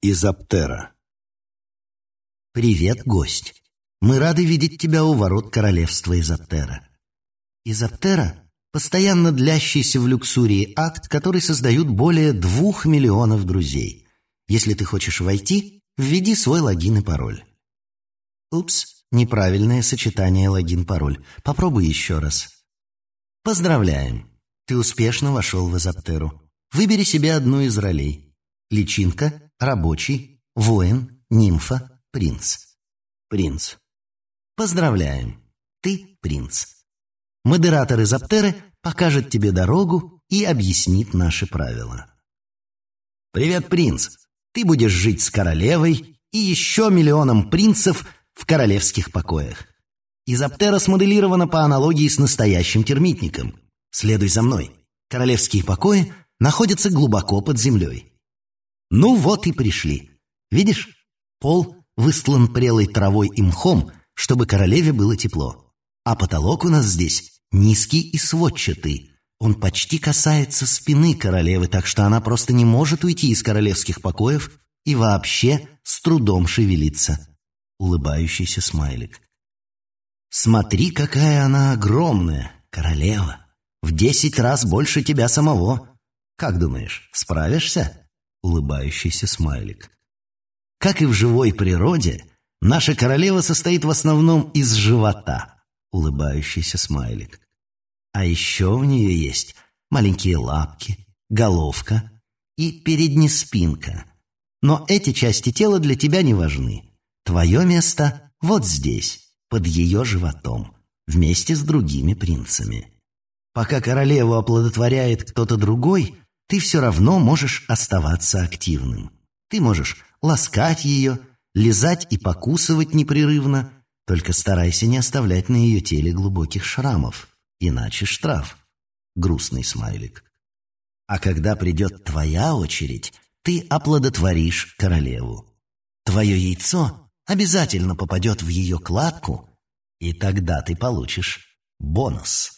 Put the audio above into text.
Изоптера. Привет, гость. Мы рады видеть тебя у ворот королевства Изоптера. Изоптера — постоянно длящийся в люксурии акт, который создают более двух миллионов друзей. Если ты хочешь войти, введи свой логин и пароль. Упс, неправильное сочетание логин-пароль. Попробуй еще раз. Поздравляем. Ты успешно вошел в Изоптеру. Выбери себе одну из ролей. Личинка, рабочий, воин, нимфа, принц. Принц. Поздравляем. Ты принц. Модератор из Аптеры покажет тебе дорогу и объяснит наши правила. Привет, принц. Ты будешь жить с королевой и еще миллионом принцев в королевских покоях. Изоптера смоделирована по аналогии с настоящим термитником. Следуй за мной. Королевские покои находятся глубоко под землей. Ну вот и пришли. Видишь, пол выстлан прелой травой и мхом, чтобы королеве было тепло. А потолок у нас здесь низкий и сводчатый. Он почти касается спины королевы, так что она просто не может уйти из королевских покоев и вообще с трудом шевелиться. Улыбающийся смайлик. Смотри, какая она огромная, королева. В десять раз больше тебя самого. Как думаешь, справишься? Улыбающийся смайлик. Как и в живой природе, наша королева состоит в основном из живота, улыбающийся смайлик. А еще у нее есть маленькие лапки, головка и передняя спинка. Но эти части тела для тебя не важны. Твое место вот здесь, под ее животом, вместе с другими принцами. Пока королеву оплодотворяет кто-то другой, ты все равно можешь оставаться активным. Ты можешь ласкать ее, лизать и покусывать непрерывно, только старайся не оставлять на ее теле глубоких шрамов, иначе штраф. Грустный смайлик. А когда придет твоя очередь, ты оплодотворишь королеву. Твое яйцо обязательно попадет в ее кладку, и тогда ты получишь бонус.